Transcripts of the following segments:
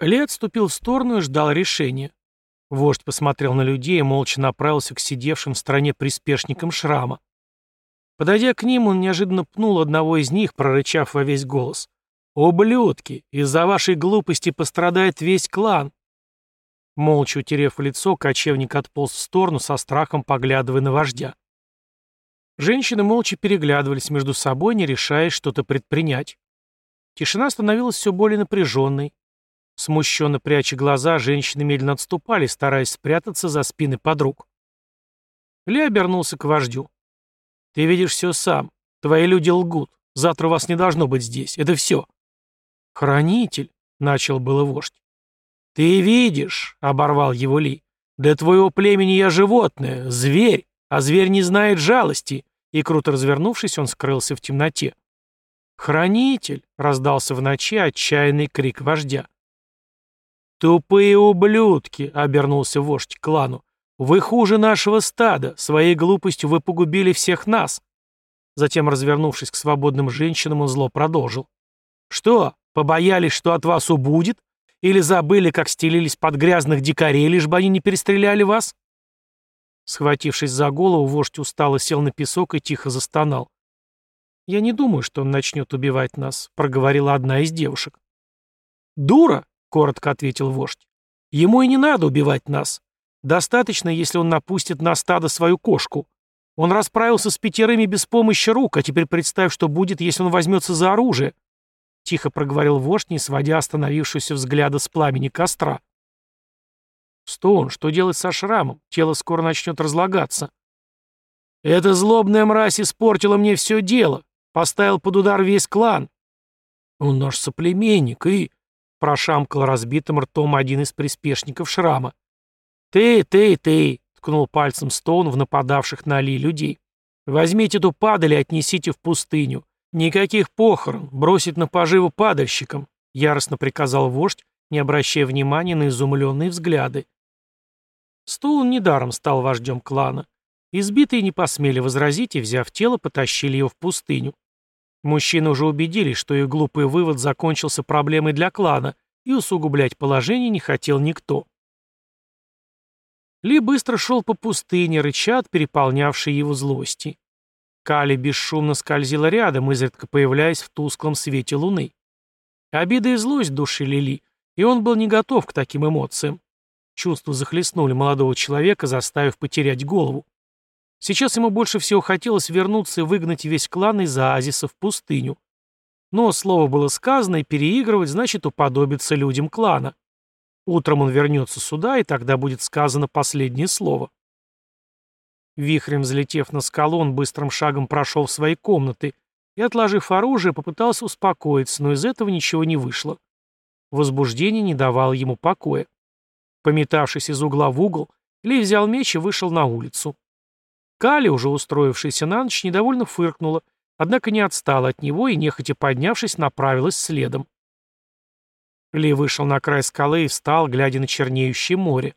Ли отступил в сторону и ждал решения. Вождь посмотрел на людей и молча направился к сидевшим в стороне приспешникам шрама. Подойдя к ним, он неожиданно пнул одного из них, прорычав во весь голос. «Ублюдки! Из-за вашей глупости пострадает весь клан!» Молча утерев лицо, кочевник отполз в сторону, со страхом поглядывая на вождя. Женщины молча переглядывались между собой, не решаясь что-то предпринять. Тишина становилась все более напряженной. Смущенно пряча глаза, женщины медленно отступали, стараясь спрятаться за спины подруг. Ли обернулся к вождю. «Ты видишь все сам. Твои люди лгут. Завтра вас не должно быть здесь. Это все». «Хранитель», — начал было вождь. «Ты видишь», — оборвал его Ли. «Для твоего племени я животное, зверь, а зверь не знает жалости». И, круто развернувшись, он скрылся в темноте. «Хранитель!» — раздался в ночи отчаянный крик вождя. «Тупые ублюдки!» — обернулся вождь к клану. «Вы хуже нашего стада. Своей глупостью вы погубили всех нас». Затем, развернувшись к свободным женщинам, он зло продолжил. «Что, побоялись, что от вас убудет? Или забыли, как стелились под грязных дикарей, лишь бы они не перестреляли вас?» Схватившись за голову, вождь устало сел на песок и тихо застонал. «Я не думаю, что он начнет убивать нас», — проговорила одна из девушек. «Дура!» — коротко ответил вождь. «Ему и не надо убивать нас. Достаточно, если он напустит на стадо свою кошку. Он расправился с пятерыми без помощи рук, а теперь представь, что будет, если он возьмется за оружие», — тихо проговорил вождь, не сводя остановившегося взгляда с пламени костра. «Стоун, что делать со шрамом? Тело скоро начнет разлагаться». «Эта злобная мразь испортила мне все дело. Поставил под удар весь клан. Он наш соплеменник и...» Прошамкал разбитым ртом один из приспешников шрама. «Ты, ты, ты!» — ткнул пальцем Стоун в нападавших на Ли людей. «Возьмите эту падаль и отнесите в пустыню. Никаких похорон, бросить на поживу падальщикам», — яростно приказал вождь, не обращая внимания на изумленные взгляды. Стоун недаром стал вождем клана. Избитые не посмели возразить и, взяв тело, потащили его в пустыню. Мужчины уже убедились, что их глупый вывод закончился проблемой для клана, и усугублять положение не хотел никто. Ли быстро шел по пустыне, рыча от переполнявшей его злости. Кали бесшумно скользила рядом, изредка появляясь в тусклом свете луны. Обида и злость душили Ли, и он был не готов к таким эмоциям. Чувства захлестнули молодого человека, заставив потерять голову. Сейчас ему больше всего хотелось вернуться и выгнать весь клан из оазиса в пустыню. Но слово было сказано, и переигрывать значит уподобиться людям клана. Утром он вернется сюда, и тогда будет сказано последнее слово. Вихрем взлетев на скалу, он быстрым шагом прошел в свои комнаты и, отложив оружие, попытался успокоиться, но из этого ничего не вышло. Возбуждение не давало ему покоя. Пометавшись из угла в угол, Ли взял меч и вышел на улицу. Кали, уже устроившаяся на ночь, недовольно фыркнула, однако не отстала от него и, нехотя поднявшись, направилась следом. Ли вышел на край скалы и встал, глядя на чернеющее море.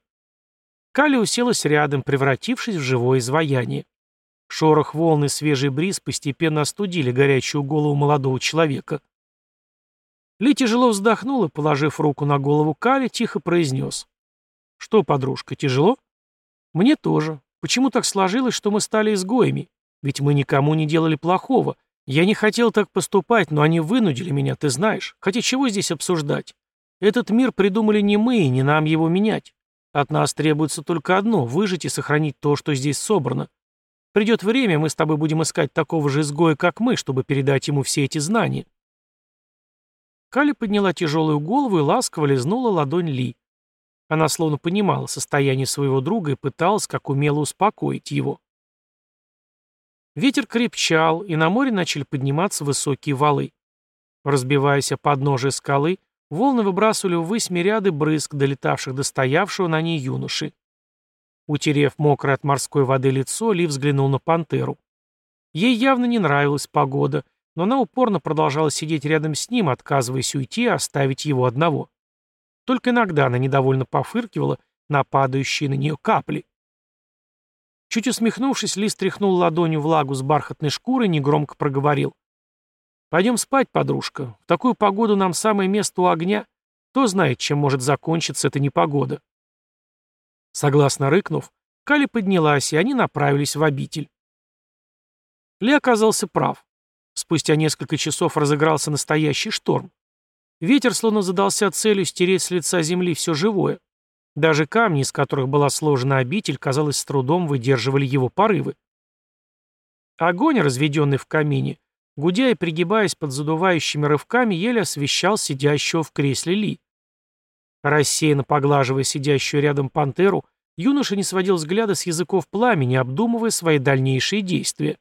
Кали уселась рядом, превратившись в живое изваяние. Шорох волн и свежий бриз постепенно остудили горячую голову молодого человека. Ли тяжело вздохнул и, положив руку на голову Кали, тихо произнес. «Что, подружка, тяжело?» «Мне тоже. Почему так сложилось, что мы стали изгоями? Ведь мы никому не делали плохого. Я не хотел так поступать, но они вынудили меня, ты знаешь. Хотя чего здесь обсуждать? Этот мир придумали не мы, и не нам его менять. От нас требуется только одно — выжить и сохранить то, что здесь собрано. Придет время, мы с тобой будем искать такого же изгоя, как мы, чтобы передать ему все эти знания. Кали подняла тяжелую голову и ласково лизнула ладонь Ли. Она словно понимала состояние своего друга и пыталась как умело успокоить его. Ветер крепчал, и на море начали подниматься высокие валы. Разбиваясь о подножие скалы, волны выбрасывали ввысь мириады брызг, долетавших до стоявшего на ней юноши. Утерев мокрое от морской воды лицо, Ли взглянул на пантеру. Ей явно не нравилась погода, но она упорно продолжала сидеть рядом с ним, отказываясь уйти и оставить его одного. Только иногда она недовольно пофыркивала на падающие на нее капли. Чуть усмехнувшись, Ли стряхнул ладонью влагу с бархатной шкуры и негромко проговорил. «Пойдем спать, подружка. В такую погоду нам самое место у огня. Кто знает, чем может закончиться эта непогода. Согласно рыкнув, Кали поднялась, и они направились в обитель. Ли оказался прав. Спустя несколько часов разыгрался настоящий шторм. Ветер словно задался целью стереть с лица земли все живое. Даже камни, из которых была сложена обитель, казалось, с трудом выдерживали его порывы. Огонь, разведенный в камине, гудя и пригибаясь под задувающими рывками, еле освещал сидящего в кресле Ли. Рассеянно поглаживая сидящую рядом пантеру, юноша не сводил взгляда с языков пламени, обдумывая свои дальнейшие действия.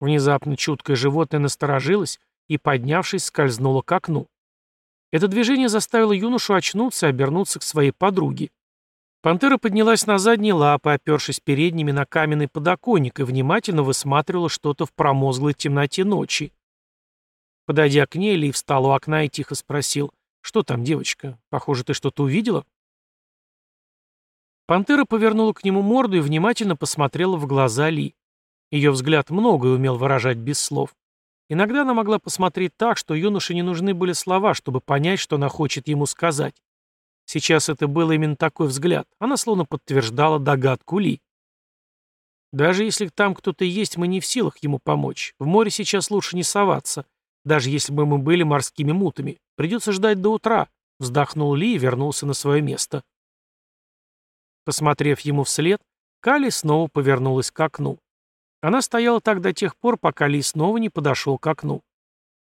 Внезапно чуткое животное насторожилось и, поднявшись, скользнуло к окну. Это движение заставило юношу очнуться и обернуться к своей подруге. Пантера поднялась на задние лапы, опершись передними на каменный подоконник и внимательно высматривала что-то в промозглой темноте ночи. Подойдя к ней, Ли встал у окна и тихо спросил, «Что там, девочка? Похоже, ты что-то увидела?» Пантера повернула к нему морду и внимательно посмотрела в глаза Ли. Ее взгляд многое умел выражать без слов. Иногда она могла посмотреть так, что юноше не нужны были слова, чтобы понять, что она хочет ему сказать. Сейчас это был именно такой взгляд. Она словно подтверждала догадку Ли. Даже если там кто-то есть, мы не в силах ему помочь. В море сейчас лучше не соваться. Даже если бы мы были морскими мутами. Придется ждать до утра. Вздохнул Ли и вернулся на свое место. Посмотрев ему вслед, Кали снова повернулась к окну. Она стояла так до тех пор, пока Ли снова не подошел к окну.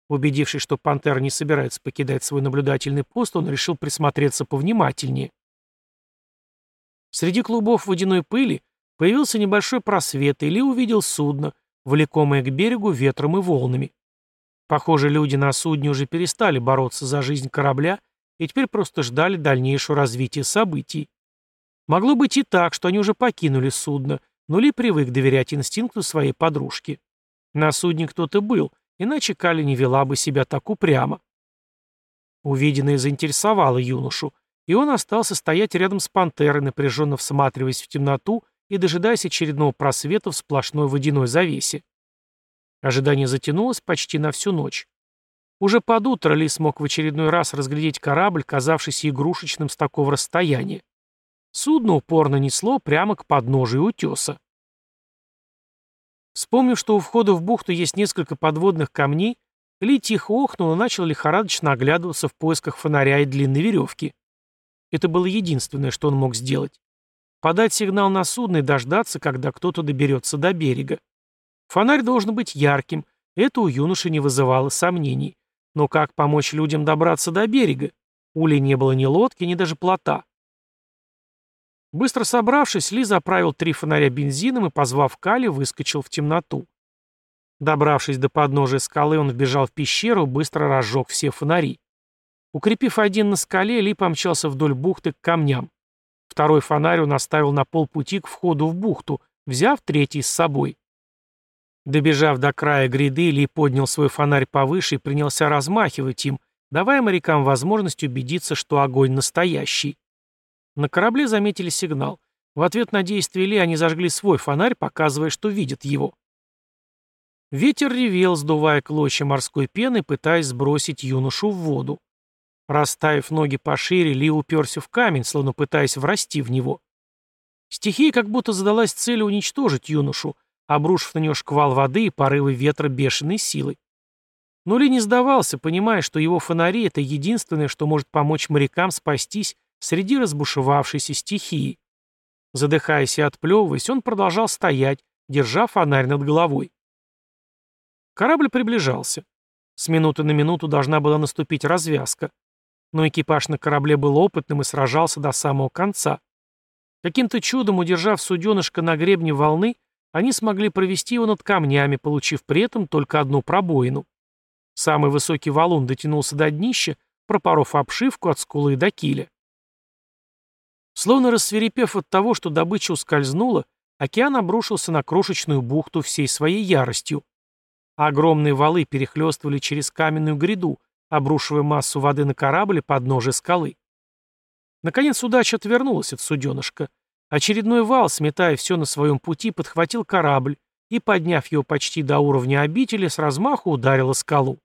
Убедившись, что пантера не собирается покидать свой наблюдательный пост, он решил присмотреться повнимательнее. Среди клубов водяной пыли появился небольшой просвет, и Ли увидел судно, влекомое к берегу ветром и волнами. Похоже, люди на судне уже перестали бороться за жизнь корабля и теперь просто ждали дальнейшего развития событий. Могло быть и так, что они уже покинули судно, но Ли привык доверять инстинкту своей подружки. На судне кто-то был, иначе Кали не вела бы себя так упрямо. Увиденное заинтересовало юношу, и он остался стоять рядом с пантерой, напряженно всматриваясь в темноту и дожидаясь очередного просвета в сплошной водяной завесе. Ожидание затянулось почти на всю ночь. Уже под утро Ли смог в очередной раз разглядеть корабль, казавшийся игрушечным с такого расстояния. Судно упорно несло прямо к подножию утеса. Вспомнив, что у входа в бухту есть несколько подводных камней, Ли тихо охнул и начал лихорадочно оглядываться в поисках фонаря и длинной веревки. Это было единственное, что он мог сделать. Подать сигнал на судно и дождаться, когда кто-то доберется до берега. Фонарь должен быть ярким, это у юноши не вызывало сомнений. Но как помочь людям добраться до берега? У Ли не было ни лодки, ни даже плота. Быстро собравшись, Ли заправил три фонаря бензином и, позвав Кали, выскочил в темноту. Добравшись до подножия скалы, он вбежал в пещеру, быстро разжег все фонари. Укрепив один на скале, Ли помчался вдоль бухты к камням. Второй фонарь он оставил на полпути к входу в бухту, взяв третий с собой. Добежав до края гряды, Ли поднял свой фонарь повыше и принялся размахивать им, давая морякам возможность убедиться, что огонь настоящий. На корабле заметили сигнал. В ответ на действие Ли они зажгли свой фонарь, показывая, что видят его. Ветер ревел, сдувая клочья морской пены, пытаясь сбросить юношу в воду. Расставив ноги пошире, Ли уперся в камень, словно пытаясь врасти в него. Стихия как будто задалась целью уничтожить юношу, обрушив на него шквал воды и порывы ветра бешеной силой. Но Ли не сдавался, понимая, что его фонари — это единственное, что может помочь морякам спастись среди разбушевавшейся стихии. Задыхаясь и отплевываясь, он продолжал стоять, держа фонарь над головой. Корабль приближался. С минуты на минуту должна была наступить развязка. Но экипаж на корабле был опытным и сражался до самого конца. Каким-то чудом, удержав суденышко на гребне волны, они смогли провести его над камнями, получив при этом только одну пробоину. Самый высокий валун дотянулся до днища, пропоров обшивку от скулы до киля. Словно рассверепев от того, что добыча ускользнула, океан обрушился на крошечную бухту всей своей яростью. Огромные валы перехлестывали через каменную гряду, обрушивая массу воды на корабль и подножие скалы. Наконец удача отвернулась от суденышка. Очередной вал, сметая все на своем пути, подхватил корабль и, подняв его почти до уровня обители, с размаху ударила скалу.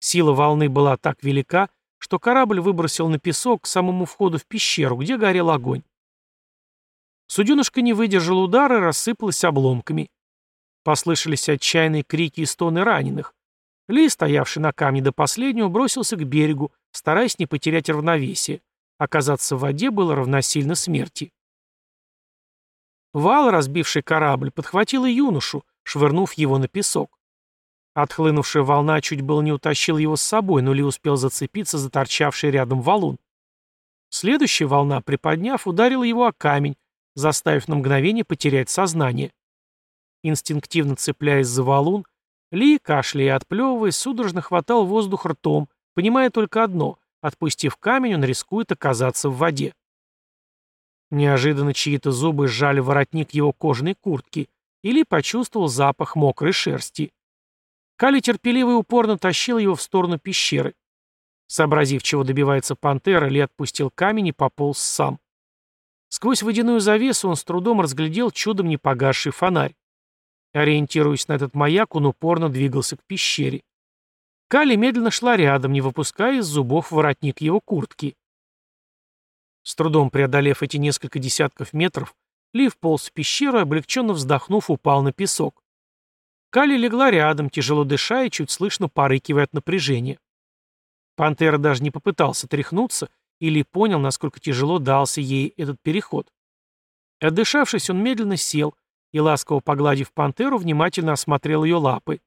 Сила волны была так велика, что корабль выбросил на песок к самому входу в пещеру, где горел огонь. Суденышка не выдержал удара и рассыпалась обломками. Послышались отчаянные крики и стоны раненых. Ли, стоявший на камне до последнего, бросился к берегу, стараясь не потерять равновесие. Оказаться в воде было равносильно смерти. Вал, разбивший корабль, подхватил и юношу, швырнув его на песок. Отхлынувшая волна чуть было не утащила его с собой, но Ли успел зацепиться за торчавший рядом валун. Следующая волна, приподняв, ударила его о камень, заставив на мгновение потерять сознание. Инстинктивно цепляясь за валун, Ли, кашляя и отплевываясь, судорожно хватал воздух ртом, понимая только одно — отпустив камень, он рискует оказаться в воде. Неожиданно чьи-то зубы сжали воротник его кожаной куртки, и Ли почувствовал запах мокрой шерсти. Кали терпеливо и упорно тащил его в сторону пещеры. Сообразив, чего добивается пантера, Ли отпустил камень и пополз сам. Сквозь водяную завесу он с трудом разглядел чудом не погасший фонарь. Ориентируясь на этот маяк, он упорно двигался к пещере. Кали медленно шла рядом, не выпуская из зубов воротник его куртки. С трудом преодолев эти несколько десятков метров, Ли вполз в пещеру и, облегченно вздохнув, упал на песок. Кали легла рядом, тяжело дыша и чуть слышно порыкивая от напряжения. Пантера даже не попытался тряхнуться или понял, насколько тяжело дался ей этот переход. Отдышавшись, он медленно сел и, ласково погладив пантеру, внимательно осмотрел ее лапы.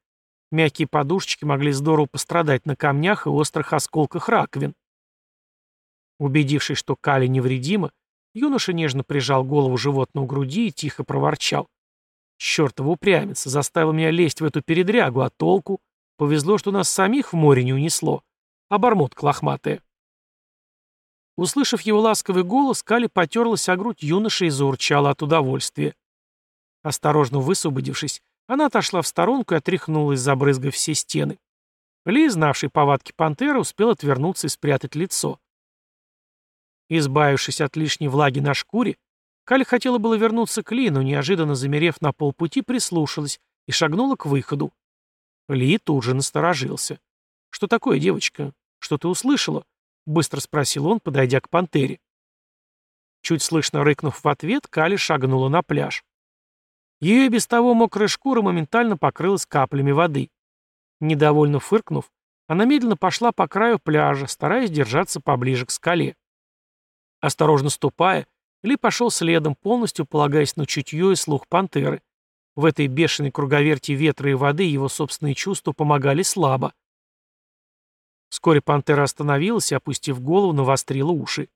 Мягкие подушечки могли здорово пострадать на камнях и острых осколках раковин. Убедившись, что Кали невредима, юноша нежно прижал голову животного к груди и тихо проворчал. Чёртова упрямец, заставил меня лезть в эту передрягу, а толку? Повезло, что нас самих в море не унесло. Обормотка лохматая. Услышав его ласковый голос, Кали потерлась о грудь юноши и заурчала от удовольствия. Осторожно высвободившись, она отошла в сторонку и отряхнулась, забрызгав все стены. Ли, знавший повадки пантеры, успел отвернуться и спрятать лицо. Избавившись от лишней влаги на шкуре, Каль хотела было вернуться к Ли, но неожиданно замерев на полпути, прислушалась и шагнула к выходу. Ли тут же насторожился. «Что такое, девочка? Что ты услышала?» — быстро спросил он, подойдя к пантере. Чуть слышно рыкнув в ответ, Кали шагнула на пляж. Ее без того мокрая шкура моментально покрылась каплями воды. Недовольно фыркнув, она медленно пошла по краю пляжа, стараясь держаться поближе к скале. Осторожно ступая, ли пошел следом, полностью полагаясь на чутье и слух пантеры. В этой бешеной круговерти ветра и воды его собственные чувства помогали слабо. Вскоре пантера остановилась опустив голову, навострила уши.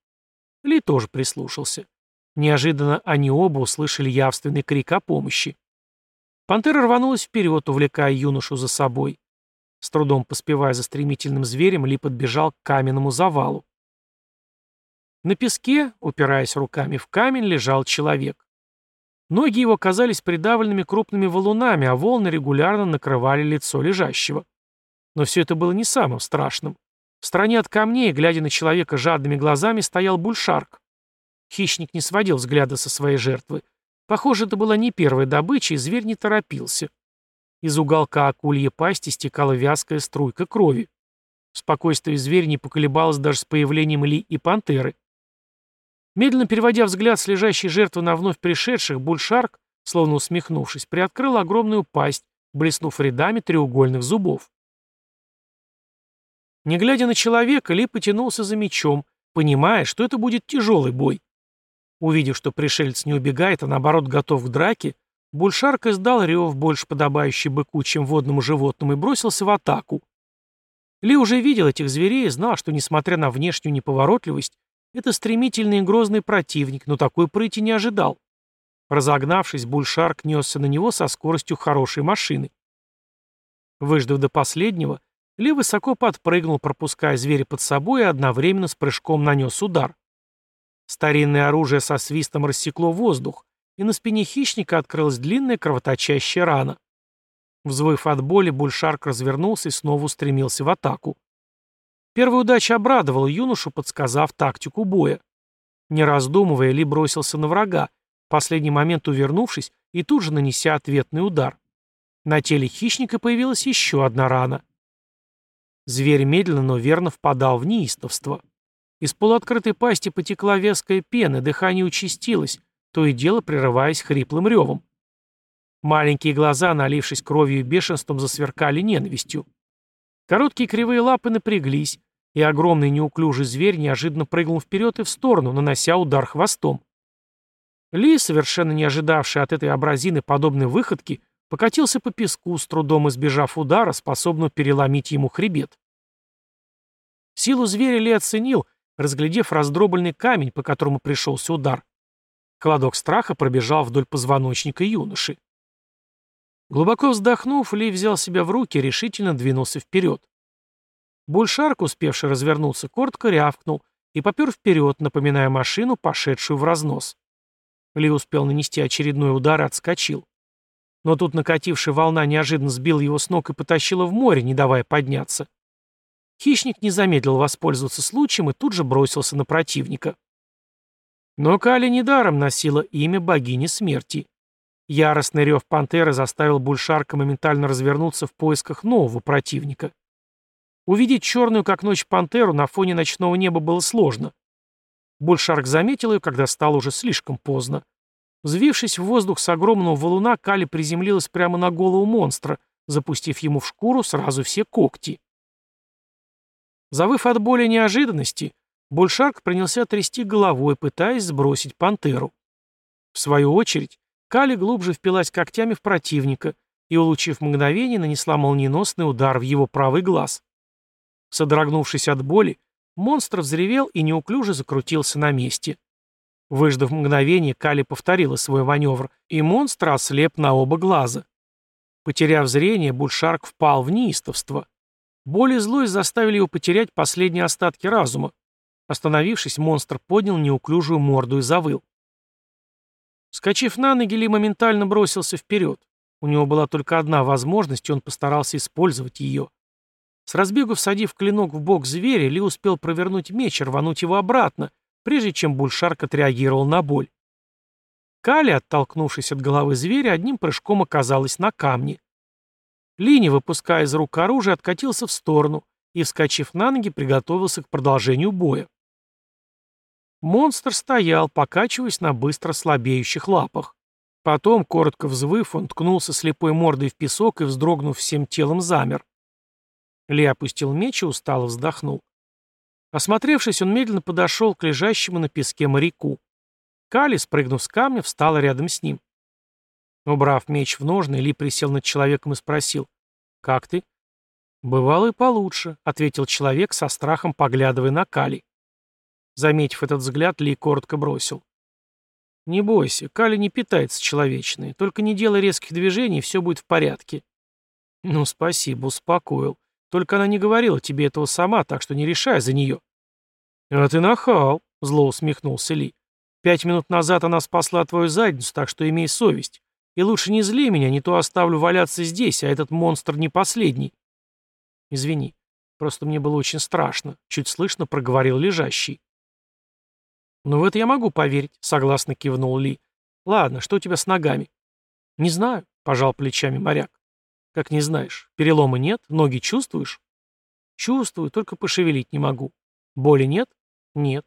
Ли тоже прислушался. Неожиданно они оба услышали явственный крик о помощи. Пантера рванулась вперед, увлекая юношу за собой. С трудом поспевая за стремительным зверем, Ли подбежал к каменному завалу. На песке, упираясь руками в камень, лежал человек. Ноги его казались придавленными крупными валунами, а волны регулярно накрывали лицо лежащего. Но все это было не самым страшным. В стороне от камней, глядя на человека жадными глазами, стоял бульшарк. Хищник не сводил взгляда со своей жертвы. Похоже, это была не первая добыча, и зверь не торопился. Из уголка акульи пасти стекала вязкая струйка крови. Спокойствие зверя не поколебалось даже с появлением Ли и пантеры. Медленно переводя взгляд с лежащей жертвы на вновь пришедших, Бульшарк, словно усмехнувшись, приоткрыл огромную пасть, блеснув рядами треугольных зубов. Не глядя на человека, Ли потянулся за мечом, понимая, что это будет тяжелый бой. Увидев, что пришелец не убегает, а наоборот готов к драке, Бульшарк издал рев, больше подобающий быку, чем водному животному, и бросился в атаку. Ли уже видел этих зверей и знал, что, несмотря на внешнюю неповоротливость, это стремительный и грозный противник, но такой прыти не ожидал. Разогнавшись, Бульшарк несся на него со скоростью хорошей машины. Выждав до последнего, Ли высоко подпрыгнул, пропуская зверя под собой и одновременно с прыжком нанес удар. Старинное оружие со свистом рассекло воздух, и на спине хищника открылась длинная кровоточащая рана. Взвыв от боли, Бульшарк развернулся и снова устремился в атаку. Первая удача обрадовала юношу, подсказав тактику боя. Не раздумывая, Ли бросился на врага, в последний момент увернувшись и тут же нанеся ответный удар. На теле хищника появилась еще одна рана. Зверь медленно, но верно впадал в неистовство. Из полуоткрытой пасти потекла веская пена, дыхание участилось, то и дело прерываясь хриплым ревом. Маленькие глаза, налившись кровью и бешенством, засверкали ненавистью. Короткие кривые лапы напряглись, и огромный неуклюжий зверь неожиданно прыгнул вперед и в сторону, нанося удар хвостом. Ли, совершенно не ожидавший от этой абразины подобной выходки, покатился по песку, с трудом избежав удара, способного переломить ему хребет. Силу зверя Ли оценил, разглядев раздробленный камень, по которому пришелся удар. Холодок страха пробежал вдоль позвоночника юноши. Глубоко вздохнув, Ли взял себя в руки и решительно двинулся вперед. Бульшарк, успевший развернуться, коротко рявкнул и попер вперед, напоминая машину, пошедшую в разнос. Ли успел нанести очередной удар и отскочил. Но тут накатившая волна неожиданно сбила его с ног и потащила в море, не давая подняться. Хищник не замедлил воспользоваться случаем и тут же бросился на противника. Но Кали недаром носила имя богини смерти. Яростный рев пантеры заставил Бульшарка моментально развернуться в поисках нового противника. Увидеть черную, как ночь, пантеру на фоне ночного неба было сложно. Бульшарк заметил ее, когда стало уже слишком поздно. Взвившись в воздух с огромного валуна, Кали приземлилась прямо на голову монстра, запустив ему в шкуру сразу все когти. Завыв от боли неожиданности, Бульшарк принялся трясти головой, пытаясь сбросить пантеру. В свою очередь, Кали глубже впилась когтями в противника и, улучив мгновение, нанесла молниеносный удар в его правый глаз. Содрогнувшись от боли, монстр взревел и неуклюже закрутился на месте. Выждав мгновение, Кали повторила свой маневр, и монстр ослеп на оба глаза. Потеряв зрение, Бульшарк впал в неистовство. Боль и злость заставили его потерять последние остатки разума. Остановившись, монстр поднял неуклюжую морду и завыл. Скочив на ноги, Ли моментально бросился вперед. У него была только одна возможность, и он постарался использовать ее. С разбегу всадив клинок в бок зверя, Ли успел провернуть меч и рвануть его обратно, прежде чем Бульшарк отреагировал на боль. Кали, оттолкнувшись от головы зверя, одним прыжком оказалась на камне. Ли, выпуская из рук оружие, откатился в сторону и, вскочив на ноги, приготовился к продолжению боя. Монстр стоял, покачиваясь на быстро слабеющих лапах. Потом, коротко взвыв, он ткнулся слепой мордой в песок и, вздрогнув всем телом, замер. Ли опустил меч и устало вздохнул. Осмотревшись, он медленно подошел к лежащему на песке моряку. Кали, спрыгнув с камня, встала рядом с ним. Убрав меч в ножны, Ли присел над человеком и спросил. «Как ты?» «Бывало и получше», — ответил человек со страхом, поглядывая на Кали. Заметив этот взгляд, Ли коротко бросил. «Не бойся, Кали не питается человечной. Только не делай резких движений, все будет в порядке». «Ну, спасибо, успокоил. Только она не говорила тебе этого сама, так что не решай за нее». «А ты нахал», — зло усмехнулся Ли. «Пять минут назад она спасла твою задницу, так что имей совесть. И лучше не зли меня, не то оставлю валяться здесь, а этот монстр не последний». «Извини, просто мне было очень страшно», — чуть слышно проговорил лежащий. «Ну в это я могу поверить», — согласно кивнул Ли. «Ладно, что у тебя с ногами?» «Не знаю», — пожал плечами моряк. «Как не знаешь? Перелома нет? Ноги чувствуешь?» «Чувствую, только пошевелить не могу». «Боли нет?» «Нет».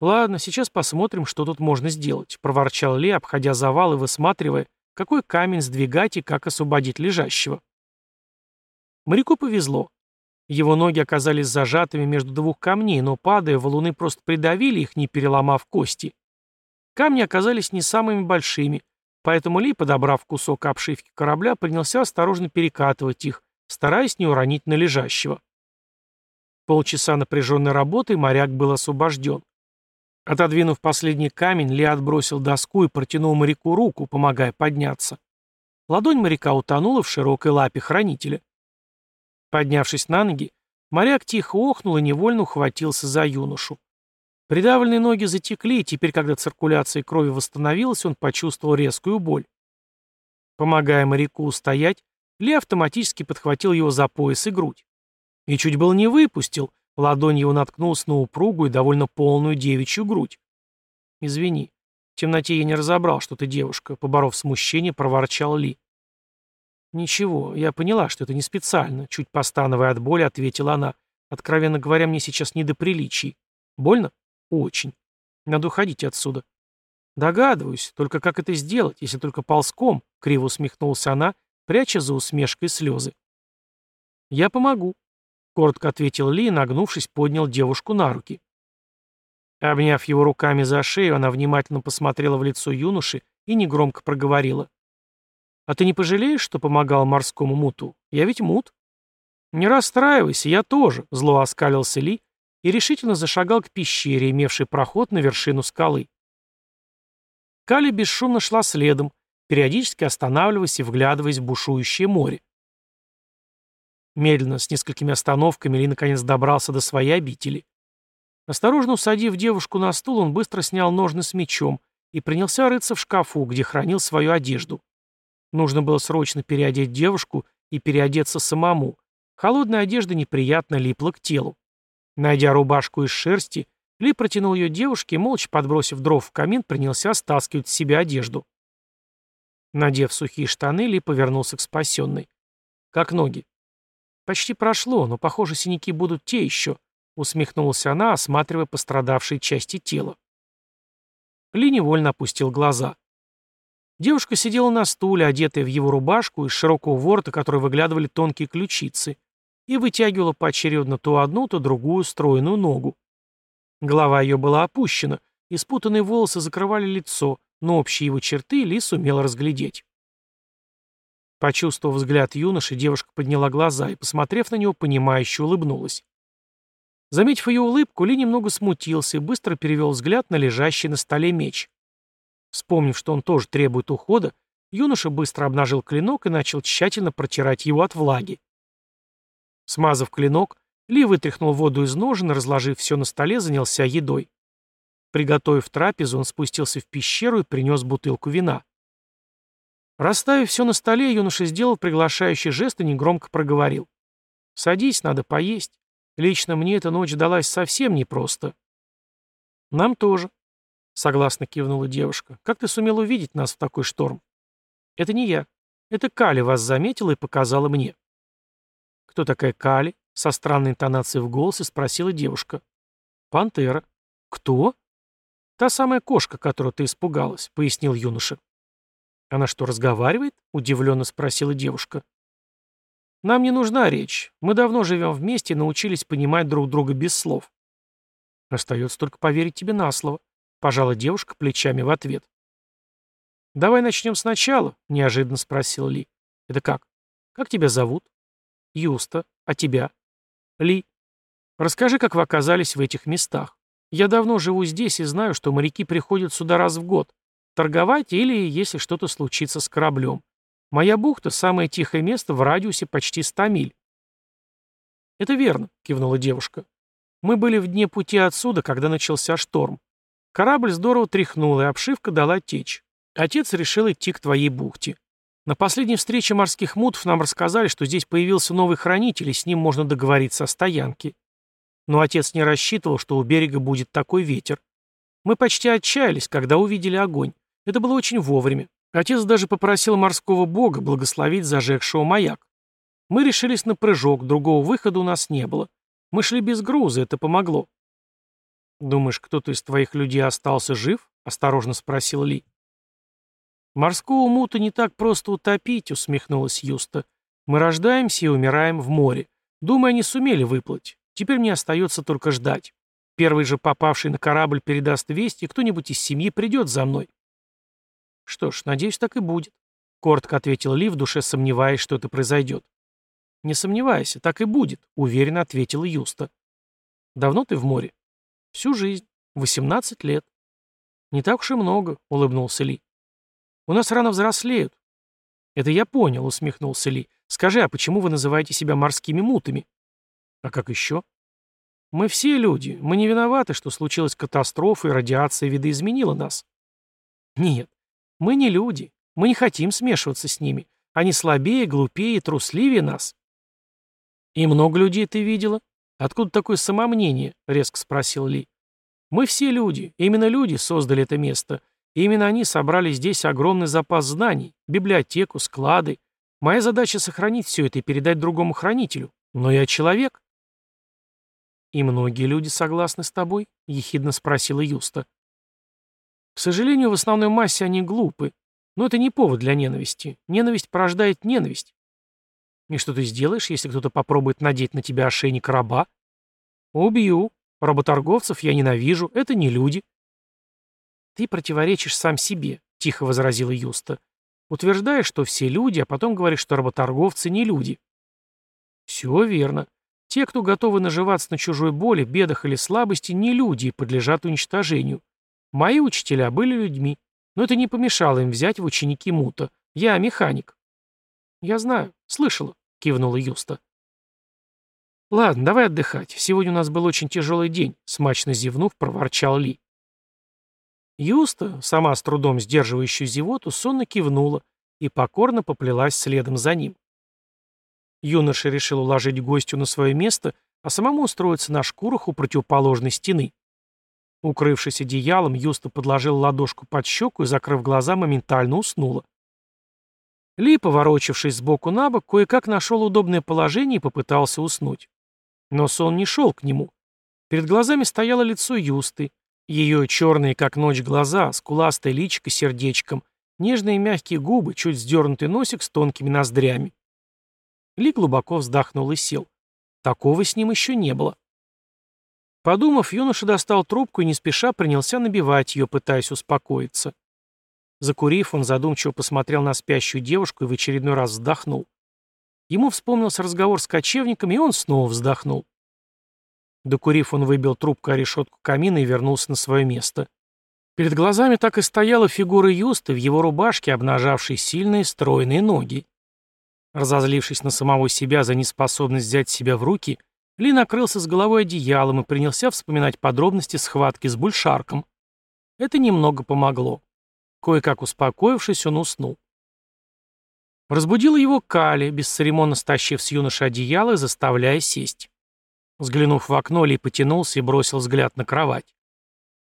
«Ладно, сейчас посмотрим, что тут можно сделать», — проворчал Ли, обходя завал и высматривая, какой камень сдвигать и как освободить лежащего. Моряку повезло. Его ноги оказались зажатыми между двух камней, но, падая, валуны просто придавили их, не переломав кости. Камни оказались не самыми большими, Поэтому Ли, подобрав кусок обшивки корабля, принялся осторожно перекатывать их, стараясь не уронить на лежащего. Полчаса напряженной работы моряк был освобожден. Отодвинув последний камень, Ли отбросил доску и протянул моряку руку, помогая подняться. Ладонь моряка утонула в широкой лапе хранителя. Поднявшись на ноги, моряк тихо охнул и невольно ухватился за юношу. Придавленные ноги затекли, и теперь, когда циркуляция крови восстановилась, он почувствовал резкую боль. Помогая моряку устоять, Ли автоматически подхватил его за пояс и грудь. И чуть было не выпустил, ладонь его наткнулась на упругую довольно полную девичью грудь. «Извини, в темноте я не разобрал, что ты девушка», — поборов смущение, проворчал Ли. «Ничего, я поняла, что это не специально», — чуть постановая от боли, ответила она. «Откровенно говоря, мне сейчас не до приличий. Больно? Очень. Надо уходить отсюда». «Догадываюсь, только как это сделать, если только ползком?» — криво усмехнулся она, пряча за усмешкой слезы. «Я помогу», — коротко ответил Ли и, нагнувшись, поднял девушку на руки. Обняв его руками за шею, она внимательно посмотрела в лицо юноши и негромко проговорила. «А ты не пожалеешь, что помогал морскому муту? Я ведь мут». «Не расстраивайся, я тоже», — зло оскалился Ли и решительно зашагал к пещере, имевшей проход на вершину скалы. Кали бесшумно шла следом, периодически останавливаясь и вглядываясь в бушующее море. Медленно, с несколькими остановками, Ли наконец добрался до своей обители. Осторожно усадив девушку на стул, он быстро снял ножны с мечом и принялся рыться в шкафу, где хранил свою одежду. Нужно было срочно переодеть девушку и переодеться самому. Холодная одежда неприятно липла к телу. Найдя рубашку из шерсти, Ли протянул ее девушке и, молча подбросив дров в камин, принялся стаскивать с себя одежду. Надев сухие штаны, Ли повернулся к спасенной. «Как ноги?» «Почти прошло, но, похоже, синяки будут те еще», — усмехнулась она, осматривая пострадавшие части тела. Ли невольно опустил глаза. Девушка сидела на стуле, одетая в его рубашку, из широкого ворота, которой выглядывали тонкие ключицы, и вытягивала поочередно то одну, то другую стройную ногу. Голова ее была опущена, и спутанные волосы закрывали лицо, но общие его черты Ли сумел разглядеть. Почувствовав взгляд юноши, девушка подняла глаза и, посмотрев на него, понимающе улыбнулась. Заметив ее улыбку, Ли немного смутился и быстро перевел взгляд на лежащий на столе меч. Вспомнив, что он тоже требует ухода, юноша быстро обнажил клинок и начал тщательно протирать его от влаги. Смазав клинок, Ли вытряхнул воду из ножен и, разложив все на столе, занялся едой. Приготовив трапезу, он спустился в пещеру и принес бутылку вина. Расставив все на столе, юноша сделал приглашающий жест и негромко проговорил. «Садись, надо поесть. Лично мне эта ночь далась совсем непросто». «Нам тоже», — согласно кивнула девушка. «Как ты сумел увидеть нас в такой шторм?» «Это не я. Это Кали вас заметила и показала мне». «Кто такая Кали?» — со странной интонацией в голосе спросила девушка. «Пантера». «Кто?» «Та самая кошка, которую ты испугалась», — пояснил юноша. «Она что, разговаривает?» — удивленно спросила девушка. «Нам не нужна речь. Мы давно живем вместе и научились понимать друг друга без слов». «Остается только поверить тебе на слово», — пожала девушка плечами в ответ. «Давай начнем сначала», — неожиданно спросил Ли. «Это как? Как тебя зовут?» «Юста. А тебя?» «Ли. Расскажи, как вы оказались в этих местах. Я давно живу здесь и знаю, что моряки приходят сюда раз в год. Торговать или, если что-то случится с кораблем. Моя бухта – самое тихое место в радиусе почти ста миль. «Это верно», – кивнула девушка. «Мы были в дне пути отсюда, когда начался шторм. Корабль здорово тряхнул, и обшивка дала течь. Отец решил идти к твоей бухте. На последней встрече морских мутов нам рассказали, что здесь появился новый хранитель, и с ним можно договориться о стоянке. Но отец не рассчитывал, что у берега будет такой ветер. Мы почти отчаялись, когда увидели огонь. Это было очень вовремя. Отец даже попросил морского бога благословить зажегшего маяк. Мы решились на прыжок, другого выхода у нас не было. Мы шли без груза, это помогло. «Думаешь, кто-то из твоих людей остался жив?» — осторожно спросил Ли. «Морского мута не так просто утопить», — усмехнулась Юста. «Мы рождаемся и умираем в море. Думаю, они сумели выплыть. Теперь мне остается только ждать. Первый же попавший на корабль передаст весть, и кто-нибудь из семьи придет за мной. Что ж, надеюсь, так и будет. Коротко ответил Ли, в душе сомневаясь, что это произойдет. Не сомневайся, так и будет, уверенно ответила Юста. Давно ты в море? Всю жизнь. Восемнадцать лет. Не так уж и много, улыбнулся Ли. У нас рано взрослеют. Это я понял, усмехнулся Ли. Скажи, а почему вы называете себя морскими мутами? А как еще? Мы все люди. Мы не виноваты, что случилась катастрофа и радиация видоизменила нас. Нет, мы не люди. Мы не хотим смешиваться с ними. Они слабее, глупее и трусливее нас. И много людей ты видела? Откуда такое самомнение? Резко спросил Ли. Мы все люди. Именно люди создали это место. И именно они собрали здесь огромный запас знаний, библиотеку, склады. Моя задача сохранить все это и передать другому хранителю. Но я человек. «И многие люди согласны с тобой?» — ехидно спросила Юста. «К сожалению, в основной массе они глупы. Но это не повод для ненависти. Ненависть порождает ненависть. И что ты сделаешь, если кто-то попробует надеть на тебя ошейник раба? Убью. Работорговцев я ненавижу. Это не люди. Ты противоречишь сам себе, тихо возразила Юста. Утверждаешь, что все люди, а потом говоришь, что работорговцы не люди. Все верно. Те, кто готовы наживаться на чужой боли, бедах или слабости, не люди и подлежат уничтожению. Мои учителя были людьми, но это не помешало им взять в ученики Мута. Я механик. Я знаю, слышала, кивнула Юста. Ладно, давай отдыхать. Сегодня у нас был очень тяжелый день, смачно зевнув, проворчал Ли. Юста, сама с трудом сдерживающая зевоту, сонно кивнула и покорно поплелась следом за ним. Юноша решил уложить гостю на свое место, а самому устроиться на шкурах у противоположной стены. Укрывшись одеялом, Юста подложил ладошку под щеку и, закрыв глаза, моментально уснула. Ли, поворочившись сбоку на бок, кое-как нашел удобное положение и попытался уснуть. Но сон не шел к нему. Перед глазами стояло лицо Юсты, ее черные, как ночь, глаза, скуластое личико сердечком, нежные мягкие губы, чуть сдернутый носик с тонкими ноздрями. Ли глубоко вздохнул и сел. Такого с ним еще не было. Подумав, юноша достал трубку и не спеша принялся набивать ее, пытаясь успокоиться. Закурив, он задумчиво посмотрел на спящую девушку и в очередной раз вздохнул. Ему вспомнился разговор с кочевниками, и он снова вздохнул. Докурив, он выбил трубку о решетку камина и вернулся на свое место. Перед глазами так и стояла фигура Юсты в его рубашке, обнажавшей сильные стройные ноги. Разозлившись на самого себя за неспособность взять себя в руки, Ли накрылся с головой одеялом и принялся вспоминать подробности схватки с бульшарком. Это немного помогло. Кое-как успокоившись, он уснул. Разбудила его Кали, бесцеремонно стащив с юноши одеяло и заставляя сесть. Взглянув в окно, Ли потянулся и бросил взгляд на кровать.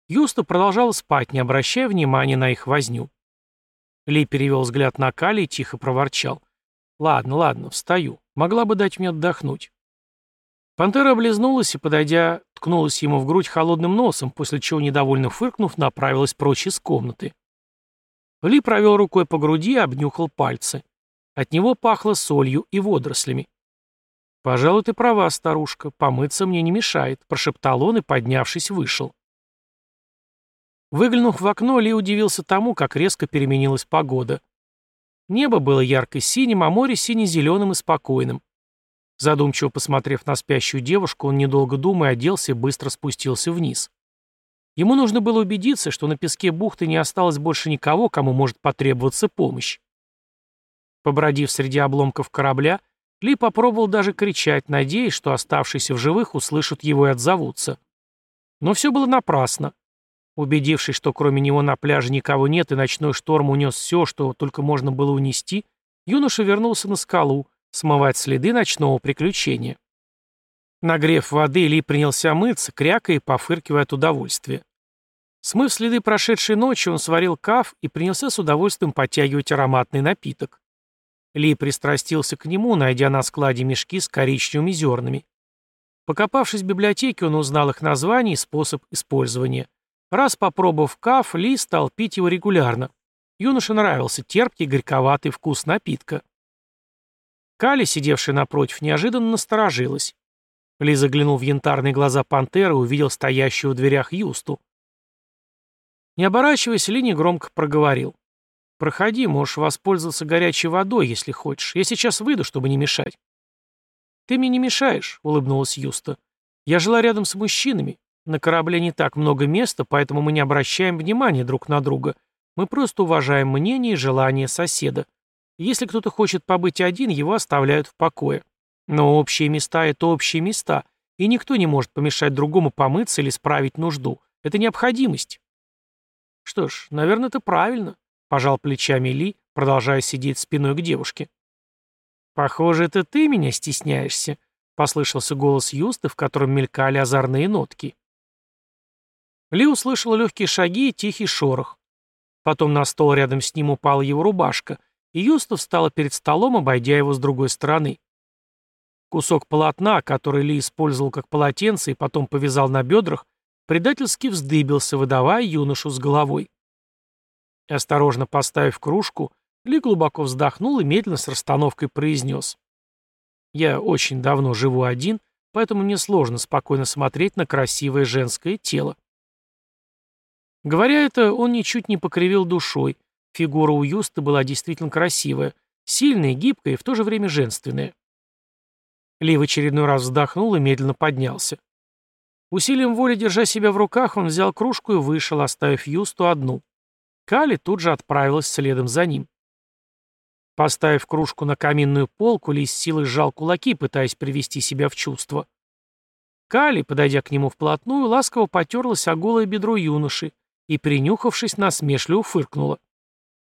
Юста продолжала спать, не обращая внимания на их возню. Ли перевел взгляд на Кали и тихо проворчал. «Ладно, ладно, встаю. Могла бы дать мне отдохнуть». Пантера облизнулась и, подойдя, ткнулась ему в грудь холодным носом, после чего, недовольно фыркнув, направилась прочь из комнаты. Ли провел рукой по груди и обнюхал пальцы. От него пахло солью и водорослями. «Пожалуй, ты права, старушка, помыться мне не мешает», — прошептал он и, поднявшись, вышел. Выглянув в окно, Ли удивился тому, как резко переменилась погода. Небо было ярко-синим, а море сине-зеленым и спокойным. Задумчиво посмотрев на спящую девушку, он, недолго думая, оделся и быстро спустился вниз. Ему нужно было убедиться, что на песке бухты не осталось больше никого, кому может потребоваться помощь. Побродив среди обломков корабля, Ли попробовал даже кричать, надеясь, что оставшиеся в живых услышат его и отзовутся. Но все было напрасно. Убедившись, что кроме него на пляже никого нет и ночной шторм унес все, что только можно было унести, юноша вернулся на скалу, смывать следы ночного приключения. Нагрев воды, Ли принялся мыться, крякая и пофыркивая от удовольствия. Смыв следы прошедшей ночи, он сварил каф и принялся с удовольствием подтягивать ароматный напиток. Ли пристрастился к нему, найдя на складе мешки с коричневыми зернами. Покопавшись в библиотеке, он узнал их название и способ использования. Раз попробовав каф, Ли стал пить его регулярно. Юноше нравился терпкий, горьковатый вкус напитка. Кали, сидевшая напротив, неожиданно насторожилась. Ли заглянул в янтарные глаза пантеры и увидел стоящую в дверях Юсту. Не оборачиваясь, Ли негромко проговорил. «Проходи, можешь воспользоваться горячей водой, если хочешь. Я сейчас выйду, чтобы не мешать». «Ты мне не мешаешь», — улыбнулась Юста. «Я жила рядом с мужчинами. На корабле не так много места, поэтому мы не обращаем внимания друг на друга. Мы просто уважаем мнение и желания соседа. Если кто-то хочет побыть один, его оставляют в покое. Но общие места — это общие места, и никто не может помешать другому помыться или справить нужду. Это необходимость. Что ж, наверное, это правильно, — пожал плечами Ли, продолжая сидеть спиной к девушке. «Похоже, это ты меня стесняешься», — послышался голос Юсты, в котором мелькали озорные нотки. Ли услышал легкие шаги и тихий шорох. Потом на стол рядом с ним упала его рубашка, и Юста встала перед столом, обойдя его с другой стороны. Кусок полотна, который Ли использовал как полотенце и потом повязал на бедрах, предательски вздыбился, выдавая юношу с головой. Осторожно поставив кружку, Ли глубоко вздохнул и медленно с расстановкой произнес. «Я очень давно живу один, поэтому мне сложно спокойно смотреть на красивое женское тело». Говоря это, он ничуть не покривил душой. Фигура у Юста была действительно красивая, сильная, гибкая и в то же время женственная. Ли в очередной раз вздохнул и медленно поднялся. Усилием воли, держа себя в руках, он взял кружку и вышел, оставив Юсту одну. Кали тут же отправилась следом за ним. Поставив кружку на каминную полку, Ли с силой сжал кулаки, пытаясь привести себя в чувство. Кали, подойдя к нему вплотную, ласково потерлась о голое бедро юноши и, принюхавшись, насмешливо фыркнула.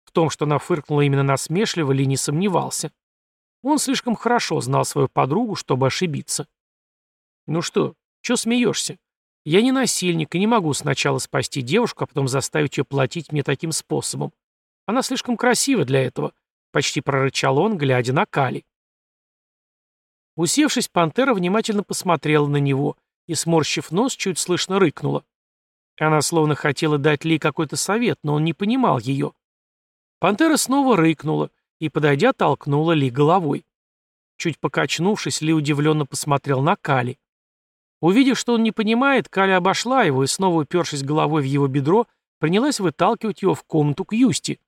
В том, что она фыркнула именно насмешливо, Ли не сомневался. Он слишком хорошо знал свою подругу, чтобы ошибиться. «Ну что, чё смеешься? Я не насильник и не могу сначала спасти девушку, а потом заставить ее платить мне таким способом. Она слишком красива для этого», — почти прорычал он, глядя на Кали. Усевшись, пантера внимательно посмотрела на него и, сморщив нос, чуть слышно рыкнула. Она словно хотела дать Ли какой-то совет, но он не понимал ее. Пантера снова рыкнула и, подойдя, толкнула Ли головой. Чуть покачнувшись, Ли удивленно посмотрел на Кали. Увидев, что он не понимает, Кали обошла его и, снова упершись головой в его бедро, принялась выталкивать его в комнату к Юсти.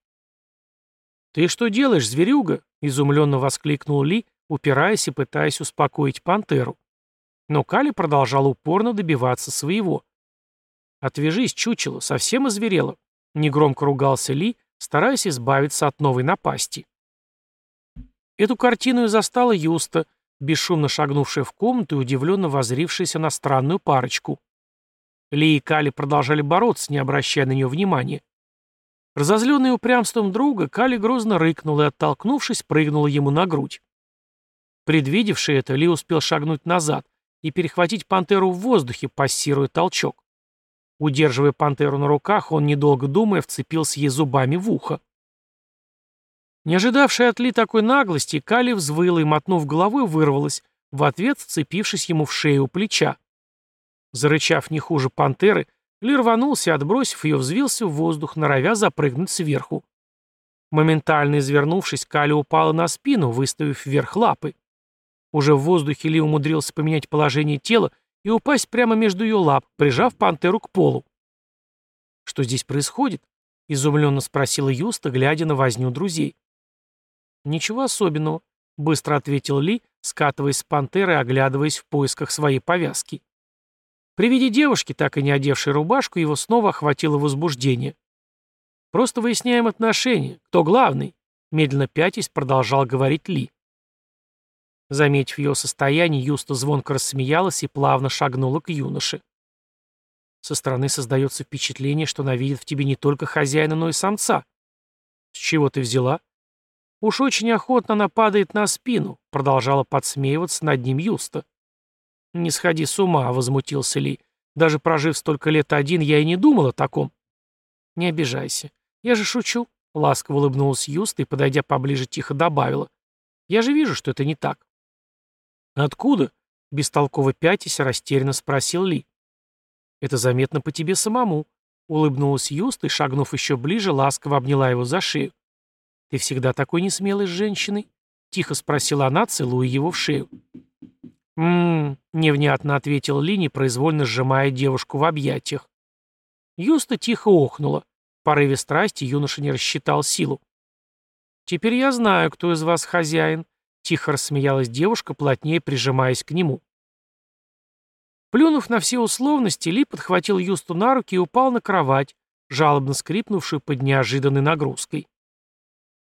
«Ты что делаешь, зверюга?» — изумленно воскликнул Ли, упираясь и пытаясь успокоить пантеру. Но Кали продолжал упорно добиваться своего. «Отвяжись, чучело, совсем озверело», — негромко ругался Ли, стараясь избавиться от новой напасти. Эту картину и застала Юста — бесшумно шагнувшая в комнату и удивленно возрившаяся на странную парочку. Ли и Кали продолжали бороться, не обращая на нее внимания. Разозленный упрямством друга, Кали грозно рыкнул и, оттолкнувшись, прыгнула ему на грудь. Предвидевший это, Ли успел шагнуть назад и перехватить пантеру в воздухе, пассируя толчок. Удерживая пантеру на руках, он, недолго думая, вцепился ей зубами в ухо. Не ожидавшая от Ли такой наглости, Кали взвыла и, мотнув головой, вырвалась, в ответ вцепившись ему в шею у плеча. Зарычав не хуже пантеры, Ли рванулся отбросив ее, взвился в воздух, норовя запрыгнуть сверху. Моментально извернувшись, Кали упала на спину, выставив вверх лапы. Уже в воздухе Ли умудрился поменять положение тела и упасть прямо между ее лап, прижав пантеру к полу. «Что здесь происходит?» — изумленно спросила Юста, глядя на возню друзей. «Ничего особенного», — быстро ответил Ли, скатываясь с пантеры и оглядываясь в поисках своей повязки. При виде девушки, так и не одевшей рубашку, его снова охватило возбуждение. «Просто выясняем отношения. Кто главный?» Медленно пятясь, продолжал говорить Ли. Заметив ее состояние, Юста звонко рассмеялась и плавно шагнула к юноше. Со стороны создается впечатление, что она видит в тебе не только хозяина, но и самца. С чего ты взяла? «Уж очень охотно она падает на спину», — продолжала подсмеиваться над ним Юста. «Не сходи с ума», — возмутился Ли. «Даже прожив столько лет один, я и не думал о таком». «Не обижайся. Я же шучу», — ласково улыбнулась Юста и, подойдя поближе, тихо добавила. «Я же вижу, что это не так». «Откуда?» — бестолково пятясь, растерянно спросил Ли. «Это заметно по тебе самому», — улыбнулась Юста и, шагнув еще ближе, ласково обняла его за шею. «Ты всегда такой несмелый с женщиной?» — тихо спросила она, целуя его в шею. «М-м-м», невнятно ответил Ли, непроизвольно сжимая девушку в объятиях. Юста тихо охнула. В порыве страсти юноша не рассчитал силу. «Теперь я знаю, кто из вас хозяин», — тихо рассмеялась девушка, плотнее прижимаясь к нему. Плюнув на все условности, Ли подхватил Юсту на руки и упал на кровать, жалобно скрипнувшую под неожиданной нагрузкой.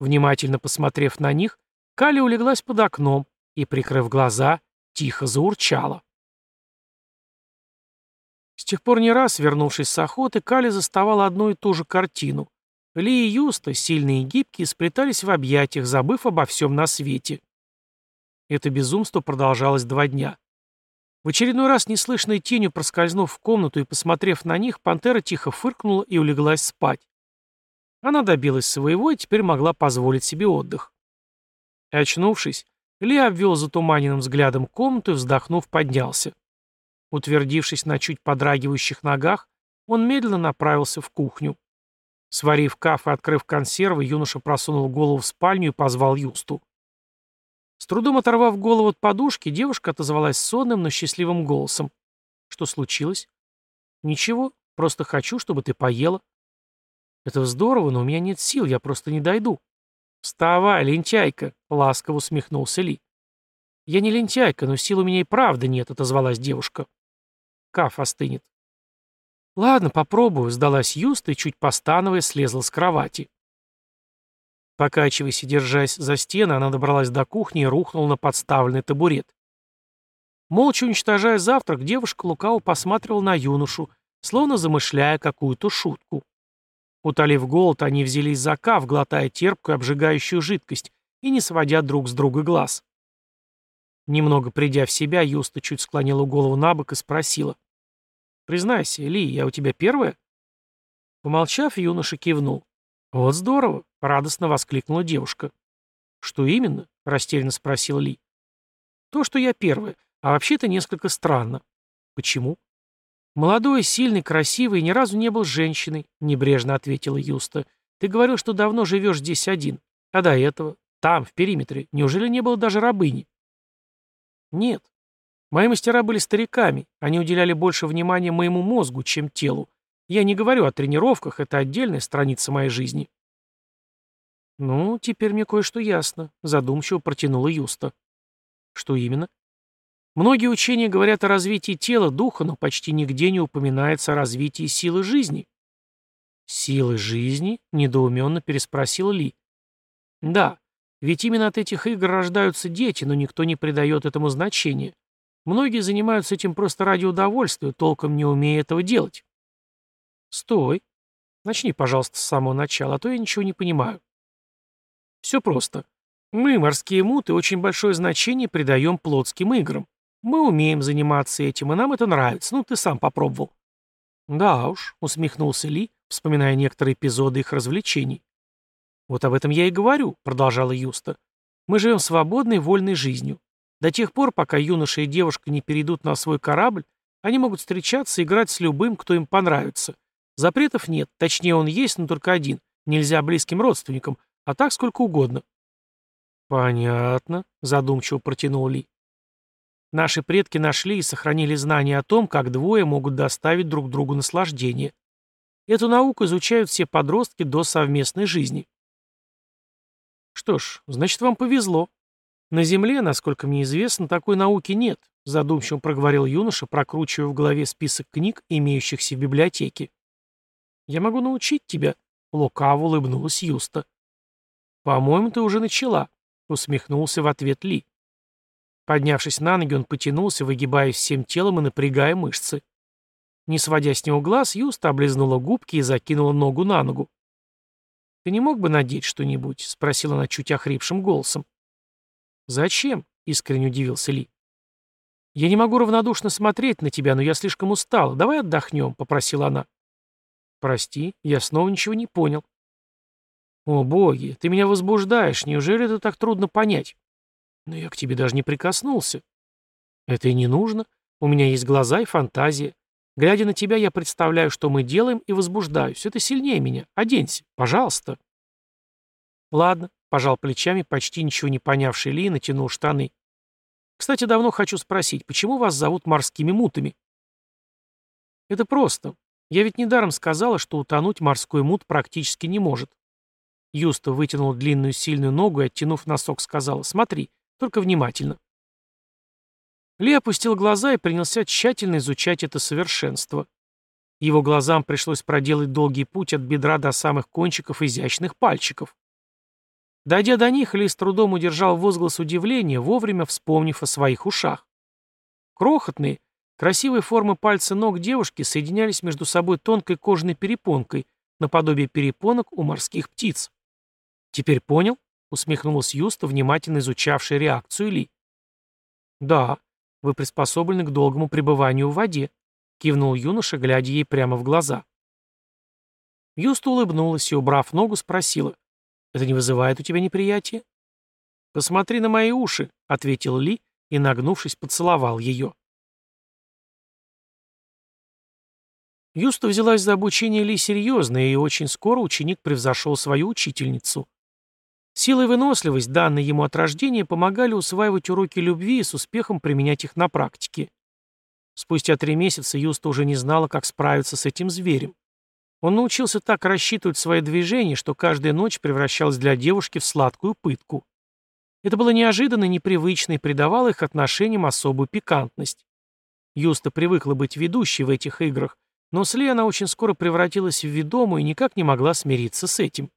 Внимательно посмотрев на них, Кали улеглась под окном и, прикрыв глаза, тихо заурчала. С тех пор не раз, вернувшись с охоты, Кали заставала одну и ту же картину. Ли и Юста, сильные и гибкие, сплетались в объятиях, забыв обо всем на свете. Это безумство продолжалось два дня. В очередной раз, неслышной тенью проскользнув в комнату и посмотрев на них, пантера тихо фыркнула и улеглась спать. Она добилась своего и теперь могла позволить себе отдых. Очнувшись, Ли обвел затуманенным взглядом комнату и, вздохнув, поднялся. Утвердившись на чуть подрагивающих ногах, он медленно направился в кухню. Сварив кафе и открыв консервы, юноша просунул голову в спальню и позвал Юсту. С трудом оторвав голову от подушки, девушка отозвалась сонным, но счастливым голосом. «Что случилось?» «Ничего, просто хочу, чтобы ты поела». «Это здорово, но у меня нет сил, я просто не дойду». «Вставай, лентяйка!» — ласково усмехнулся Ли. «Я не лентяйка, но сил у меня и правда нет», — отозвалась девушка. Каф остынет. «Ладно, попробую», — сдалась Юста и, чуть постановая, слезла с кровати. Покачиваясь и держась за стены, она добралась до кухни и рухнула на подставленный табурет. Молча уничтожая завтрак, девушка лукаво посматривала на юношу, словно замышляя какую-то шутку. Утолив голод, они взялись за кав, глотая терпкую обжигающую жидкость и не сводя друг с друга глаз. Немного придя в себя, Юста чуть склонила голову на бок и спросила. «Признайся, Ли, я у тебя первая?» Помолчав, юноша кивнул. «Вот здорово!» — радостно воскликнула девушка. «Что именно?» — растерянно спросил Ли. «То, что я первая. А вообще-то несколько странно». «Почему?» «Молодой, сильный, красивый ни разу не был женщиной», — небрежно ответила Юста. «Ты говорил, что давно живешь здесь один. А до этого, там, в периметре, неужели не было даже рабыни?» «Нет. Мои мастера были стариками. Они уделяли больше внимания моему мозгу, чем телу. Я не говорю о тренировках, это отдельная страница моей жизни». «Ну, теперь мне кое-что ясно», — задумчиво протянула Юста. «Что именно?» Многие учения говорят о развитии тела, духа, но почти нигде не упоминается о развитии силы жизни. «Силы жизни?» — недоуменно переспросил Ли. «Да, ведь именно от этих игр рождаются дети, но никто не придает этому значения. Многие занимаются этим просто ради удовольствия, толком не умея этого делать». «Стой. Начни, пожалуйста, с самого начала, а то я ничего не понимаю». «Все просто. Мы, морские муты, очень большое значение придаем плотским играм. Мы умеем заниматься этим, и нам это нравится. Ну, ты сам попробовал. Да уж, усмехнулся Ли, вспоминая некоторые эпизоды их развлечений. Вот об этом я и говорю, продолжала Юста. Мы живем свободной, вольной жизнью. До тех пор, пока юноша и девушка не перейдут на свой корабль, они могут встречаться и играть с любым, кто им понравится. Запретов нет, точнее он есть, но только один. Нельзя близким родственникам, а так сколько угодно. Понятно, задумчиво протянул Ли. Наши предки нашли и сохранили знания о том, как двое могут доставить друг другу наслаждение. Эту науку изучают все подростки до совместной жизни. Что ж, значит, вам повезло. На Земле, насколько мне известно, такой науки нет, задумчиво проговорил юноша, прокручивая в голове список книг, имеющихся в библиотеке. Я могу научить тебя, лукаво улыбнулась Юста. По-моему, ты уже начала, усмехнулся в ответ Ли. Поднявшись на ноги, он потянулся, выгибаясь всем телом и напрягая мышцы. Не сводя с него глаз, Юста облизнула губки и закинула ногу на ногу. «Ты не мог бы надеть что-нибудь?» — спросила она чуть охрипшим голосом. «Зачем?» — искренне удивился Ли. «Я не могу равнодушно смотреть на тебя, но я слишком устала. Давай отдохнем», — попросила она. «Прости, я снова ничего не понял». «О, боги, ты меня возбуждаешь. Неужели это так трудно понять?» Но я к тебе даже не прикоснулся. Это и не нужно. У меня есть глаза и фантазия. Глядя на тебя, я представляю, что мы делаем, и возбуждаюсь. Это сильнее меня. Оденься, пожалуйста. Ладно, пожал плечами, почти ничего не понявший Ли, и натянул штаны. Кстати, давно хочу спросить, почему вас зовут морскими мутами? Это просто. Я ведь недаром сказала, что утонуть морской мут практически не может. Юста вытянул длинную сильную ногу и, оттянув носок, сказала, смотри, только внимательно. Ли опустил глаза и принялся тщательно изучать это совершенство. Его глазам пришлось проделать долгий путь от бедра до самых кончиков изящных пальчиков. Дойдя до них, Ли с трудом удержал возглас удивления, вовремя вспомнив о своих ушах. Крохотные, красивые формы пальца ног девушки соединялись между собой тонкой кожаной перепонкой, наподобие перепонок у морских птиц. «Теперь понял?» Усмехнулась Юста, внимательно изучавшая реакцию Ли. «Да, вы приспособлены к долгому пребыванию в воде», кивнул юноша, глядя ей прямо в глаза. Юста улыбнулась и, убрав ногу, спросила. «Это не вызывает у тебя неприятия?» «Посмотри на мои уши», — ответил Ли и, нагнувшись, поцеловал ее. Юста взялась за обучение Ли серьезно, и очень скоро ученик превзошел свою учительницу. Сила и выносливость, данные ему от рождения, помогали усваивать уроки любви и с успехом применять их на практике. Спустя три месяца Юста уже не знала, как справиться с этим зверем. Он научился так рассчитывать свои движения, что каждая ночь превращалась для девушки в сладкую пытку. Это было неожиданно, непривычно и придавало их отношениям особую пикантность. Юста привыкла быть ведущей в этих играх, но с Ли она очень скоро превратилась в ведомую и никак не могла смириться с этим.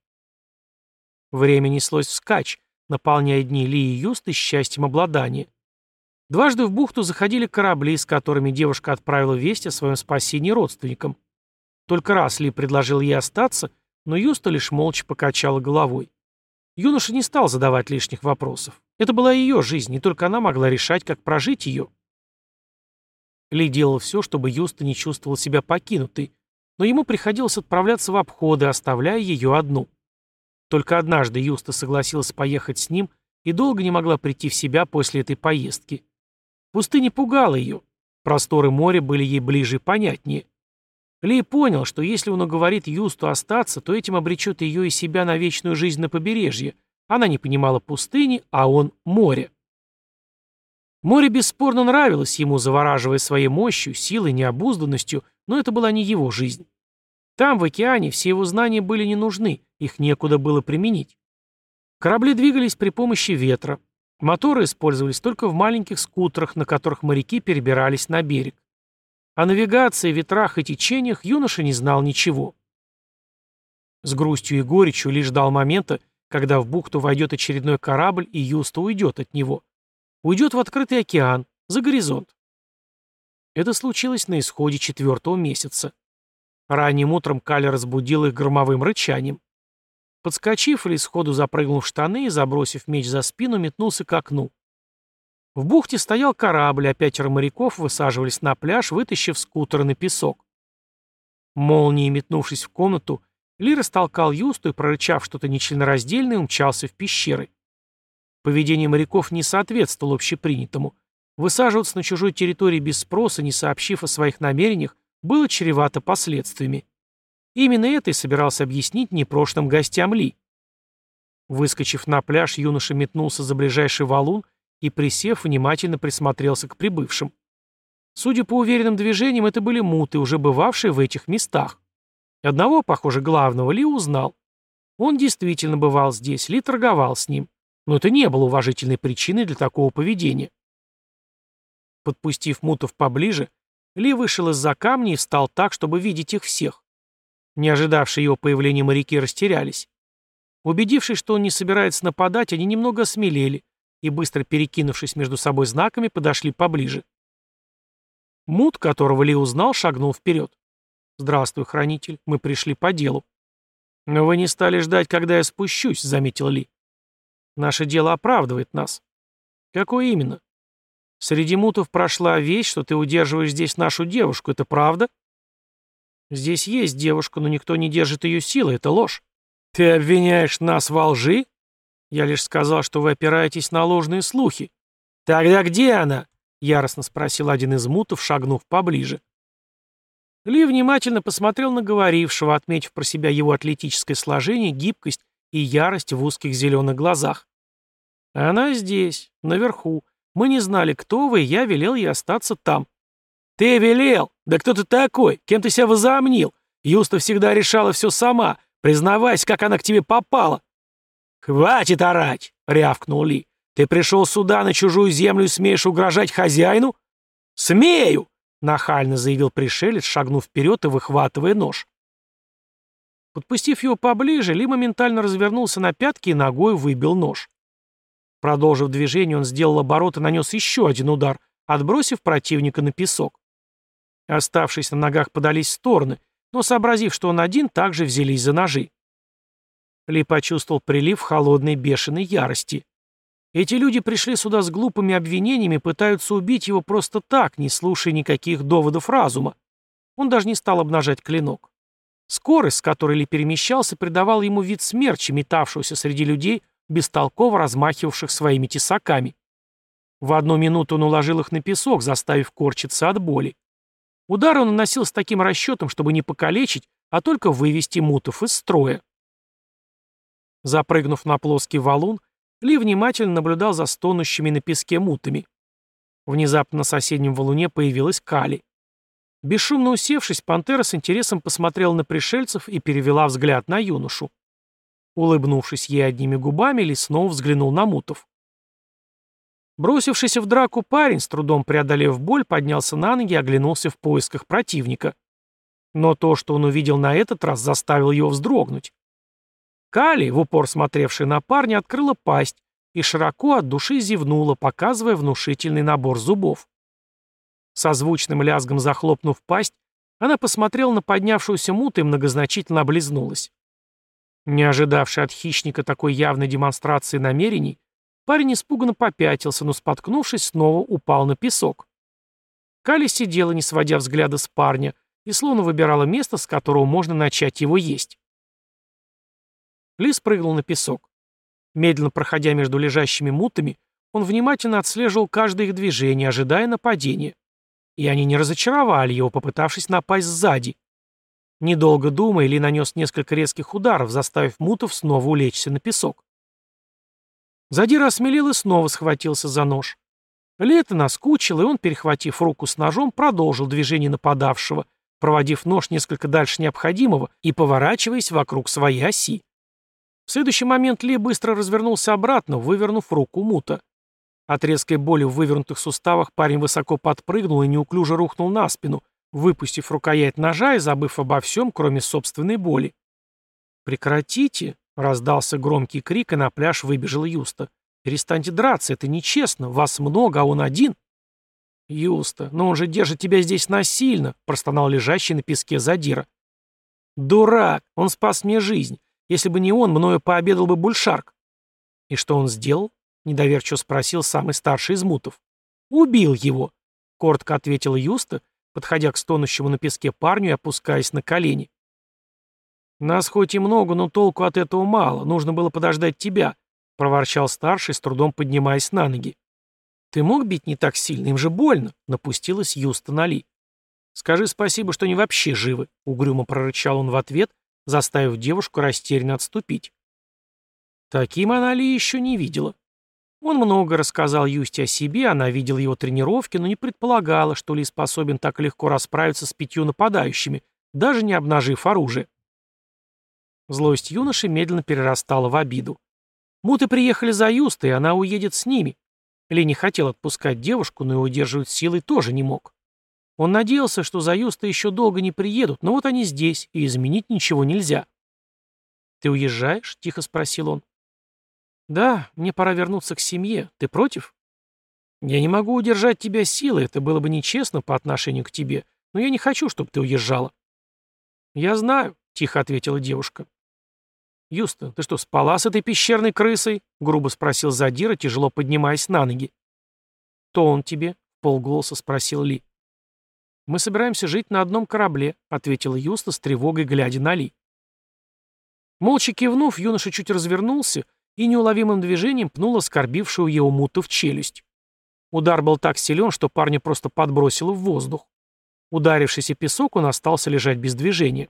Время неслось вскачь, наполняя дни Ли и Юсты счастьем обладания. Дважды в бухту заходили корабли, с которыми девушка отправила весть о своем спасении родственникам. Только раз Ли предложил ей остаться, но Юста лишь молча покачала головой. Юноша не стал задавать лишних вопросов. Это была ее жизнь, и только она могла решать, как прожить ее. Ли делал все, чтобы Юста не чувствовал себя покинутой, но ему приходилось отправляться в обходы, оставляя ее одну. Только однажды Юста согласилась поехать с ним и долго не могла прийти в себя после этой поездки. Пустыня пугала ее. Просторы моря были ей ближе и понятнее. Ли понял, что если он уговорит Юсту остаться, то этим обречет ее и себя на вечную жизнь на побережье. Она не понимала пустыни, а он — море. Море бесспорно нравилось ему, завораживая своей мощью, силой, необузданностью, но это была не его жизнь. Там, в океане, все его знания были не нужны, их некуда было применить. Корабли двигались при помощи ветра. Моторы использовались только в маленьких скутерах, на которых моряки перебирались на берег. О навигации, ветрах и течениях юноша не знал ничего. С грустью и горечью лишь ждал момента, когда в бухту войдет очередной корабль и Юста уйдет от него. Уйдет в открытый океан, за горизонт. Это случилось на исходе четвертого месяца. Ранним утром Каля разбудил их громовым рычанием. Подскочив, или сходу запрыгнул в штаны и, забросив меч за спину, метнулся к окну. В бухте стоял корабль, а пятеро моряков высаживались на пляж, вытащив скутеры на песок. Молнией метнувшись в комнату, Ли растолкал Юсту и, прорычав что-то нечленораздельное, умчался в пещеры. Поведение моряков не соответствовало общепринятому. Высаживаться на чужой территории без спроса, не сообщив о своих намерениях, было чревато последствиями. Именно это и собирался объяснить непрошенным гостям Ли. Выскочив на пляж, юноша метнулся за ближайший валун и, присев, внимательно присмотрелся к прибывшим. Судя по уверенным движениям, это были муты, уже бывавшие в этих местах. Одного, похоже, главного Ли узнал. Он действительно бывал здесь, Ли торговал с ним. Но это не было уважительной причиной для такого поведения. Подпустив мутов поближе, Ли вышел из-за камня и встал так, чтобы видеть их всех. Не ожидавшие его появления моряки растерялись. Убедившись, что он не собирается нападать, они немного осмелели и, быстро перекинувшись между собой знаками, подошли поближе. Мут, которого Ли узнал, шагнул вперед. «Здравствуй, хранитель, мы пришли по делу». «Но вы не стали ждать, когда я спущусь», — заметил Ли. Наше дело оправдывает нас. Какое именно? Среди мутов прошла вещь, что ты удерживаешь здесь нашу девушку. Это правда? Здесь есть девушка, но никто не держит ее силы. Это ложь. Ты обвиняешь нас во лжи? Я лишь сказал, что вы опираетесь на ложные слухи. Тогда где она? Яростно спросил один из мутов, шагнув поближе. Ли внимательно посмотрел на говорившего, отметив про себя его атлетическое сложение, гибкость и ярость в узких зеленых глазах. «Она здесь, наверху. Мы не знали, кто вы, и я велел ей остаться там». «Ты велел? Да кто ты такой? Кем ты себя возомнил? Юста всегда решала все сама. Признавайся, как она к тебе попала». «Хватит орать!» — рявкнул Ли. «Ты пришел сюда, на чужую землю, и смеешь угрожать хозяину?» «Смею!» — нахально заявил пришелец, шагнув вперед и выхватывая нож. Подпустив его поближе, Ли моментально развернулся на пятки и ногой выбил нож. Продолжив движение, он сделал оборот и нанес еще один удар, отбросив противника на песок. Оставшиеся на ногах подались в стороны, но, сообразив, что он один, также взялись за ножи. Ли почувствовал прилив холодной бешеной ярости. Эти люди пришли сюда с глупыми обвинениями, пытаются убить его просто так, не слушая никаких доводов разума. Он даже не стал обнажать клинок. Скорость, с которой Ли перемещался, придавала ему вид смерча, метавшегося среди людей, бестолково размахивавших своими тесаками. В одну минуту он уложил их на песок, заставив корчиться от боли. Удар он наносил с таким расчетом, чтобы не покалечить, а только вывести мутов из строя. Запрыгнув на плоский валун, Ли внимательно наблюдал за стонущими на песке мутами. Внезапно на соседнем валуне появилась Кали. Бесшумно усевшись, пантера с интересом посмотрела на пришельцев и перевела взгляд на юношу. Улыбнувшись ей одними губами, Ли снова взглянул на мутов. Бросившийся в драку парень, с трудом преодолев боль, поднялся на ноги и оглянулся в поисках противника. Но то, что он увидел на этот раз, заставило его вздрогнуть. Кали, в упор смотревшая на парня, открыла пасть и широко от души зевнула, показывая внушительный набор зубов. Со звучным лязгом захлопнув пасть, она посмотрела на поднявшуюся муту и многозначительно облизнулась. Не ожидавший от хищника такой явной демонстрации намерений, парень испуганно попятился, но, споткнувшись, снова упал на песок. Кали сидела, не сводя взгляда с парня, и словно выбирала место, с которого можно начать его есть. Ли спрыгнул на песок. Медленно проходя между лежащими мутами, он внимательно отслеживал каждое их движение, ожидая нападения. И они не разочаровали его, попытавшись напасть сзади. Недолго думая, Ли нанес несколько резких ударов, заставив мутов снова улечься на песок. Задир осмелел и снова схватился за нож. Лето наскучило, и он, перехватив руку с ножом, продолжил движение нападавшего, проводив нож несколько дальше необходимого и поворачиваясь вокруг своей оси. В следующий момент Ли быстро развернулся обратно, вывернув руку мута. От резкой боли в вывернутых суставах парень высоко подпрыгнул и неуклюже рухнул на спину, выпустив рукоять ножа и забыв обо всем, кроме собственной боли. «Прекратите!» — раздался громкий крик, и на пляж выбежал Юста. «Перестаньте драться, это нечестно, вас много, а он один». «Юста, но он же держит тебя здесь насильно», — простонал лежащий на песке Задира. «Дурак! Он спас мне жизнь. Если бы не он, мною пообедал бы Бульшарк. И что он сделал? Недоверчиво спросил самый старший из мутов. Убил его, коротко ответил Юста, подходя к стонущему на песке парню и опускаясь на колени. «Нас хоть и много, но толку от этого мало. Нужно было подождать тебя», — проворчал старший, с трудом поднимаясь на ноги. «Ты мог бить не так сильно? Им же больно», — напустилась Юста на Ли. «Скажи спасибо, что они вообще живы», — угрюмо прорычал он в ответ, заставив девушку растерянно отступить. Таким она Ли еще не видела. Он много рассказал Юсте о себе, она видела его тренировки, но не предполагала, что Ли способен так легко расправиться с пятью нападающими, даже не обнажив оружие. Злость юноши медленно перерастала в обиду. Муты приехали за Юстой, она уедет с ними. Ли не хотел отпускать девушку, но и удерживать силой тоже не мог. Он надеялся, что за Юста еще долго не приедут, но вот они здесь, и изменить ничего нельзя. «Ты уезжаешь?» — тихо спросил он. «Да, мне пора вернуться к семье. Ты против?» «Я не могу удержать тебя силой, это было бы нечестно по отношению к тебе, но я не хочу, чтобы ты уезжала». «Я знаю», — тихо ответила девушка. «Юста, ты что, спала с этой пещерной крысой?» — грубо спросил Задира, тяжело поднимаясь на ноги. «Кто он тебе?» — полголоса спросил Ли. «Мы собираемся жить на одном корабле», — ответила Юста с тревогой, глядя на Ли. Молча кивнув, юноша чуть развернулся и неуловимым движением пнул оскорбившую его муту в челюсть. Удар был так силен, что парня просто подбросило в воздух. Ударившийся песок, он остался лежать без движения.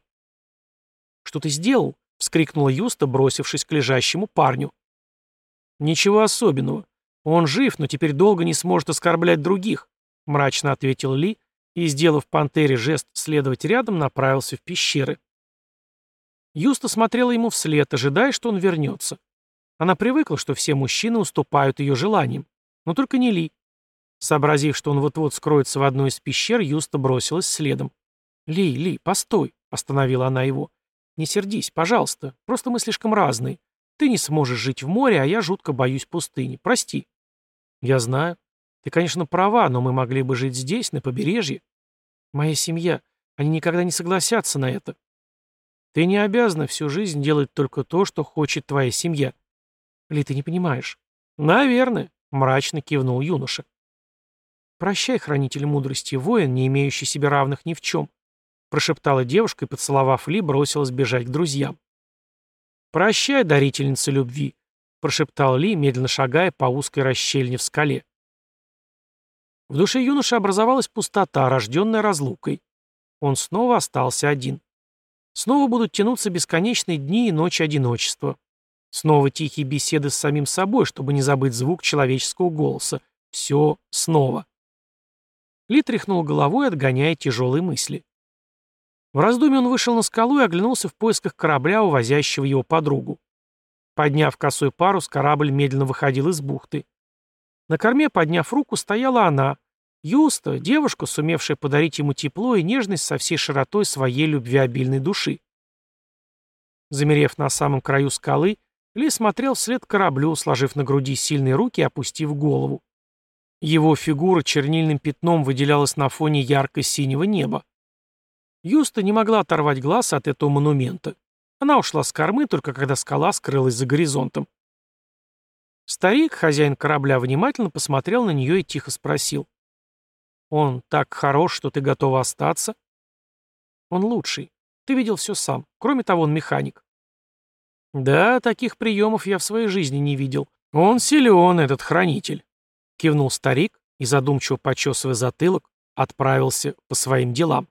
«Что ты сделал?» — вскрикнула Юста, бросившись к лежащему парню. «Ничего особенного. Он жив, но теперь долго не сможет оскорблять других», — мрачно ответил Ли, и, сделав пантере жест следовать рядом, направился в пещеры. Юста смотрела ему вслед, ожидая, что он вернется. Она привыкла, что все мужчины уступают ее желаниям. Но только не Ли. Сообразив, что он вот-вот скроется в одной из пещер, Юста бросилась следом. «Ли, Ли, постой!» — остановила она его. «Не сердись, пожалуйста. Просто мы слишком разные. Ты не сможешь жить в море, а я жутко боюсь пустыни. Прости». «Я знаю. Ты, конечно, права, но мы могли бы жить здесь, на побережье. Моя семья, они никогда не согласятся на это. Ты не обязана всю жизнь делать только то, что хочет твоя семья. Ли, ты не понимаешь? Наверное, мрачно кивнул юноша. Прощай, хранитель мудрости, воин, не имеющий себе равных ни в чем. — прошептала девушка и, поцеловав Ли, бросилась бежать к друзьям. «Прощай, дарительница любви», — прошептал Ли, медленно шагая по узкой расщельне в скале. В душе юноши образовалась пустота, рожденная разлукой. Он снова остался один. Снова будут тянуться бесконечные дни и ночи одиночества. Снова тихие беседы с самим собой, чтобы не забыть звук человеческого голоса. Все снова. Ли тряхнул головой, отгоняя тяжелые мысли. В раздумье он вышел на скалу и оглянулся в поисках корабля, увозящего его подругу. Подняв косой парус, корабль медленно выходил из бухты. На корме, подняв руку, стояла она, Юста, девушка, сумевшая подарить ему тепло и нежность со всей широтой своей любвеобильной души. Замерев на самом краю скалы, Ли смотрел вслед кораблю, сложив на груди сильные руки и опустив голову. Его фигура чернильным пятном выделялась на фоне ярко-синего неба. Юста не могла оторвать глаз от этого монумента. Она ушла с кормы, только когда скала скрылась за горизонтом. Старик, хозяин корабля, внимательно посмотрел на нее и тихо спросил. «Он так хорош, что ты готова остаться?» «Он лучший. Ты видел все сам. Кроме того, он механик». «Да, таких приемов я в своей жизни не видел. Он силен, этот хранитель», — кивнул старик и, задумчиво почесывая затылок, отправился по своим делам.